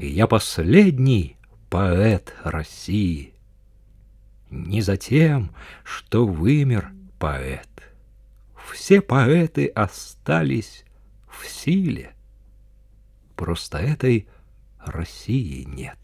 Я последний поэт России. Не за тем, что вымер поэт. Все поэты остались в силе. Просто этой России нет.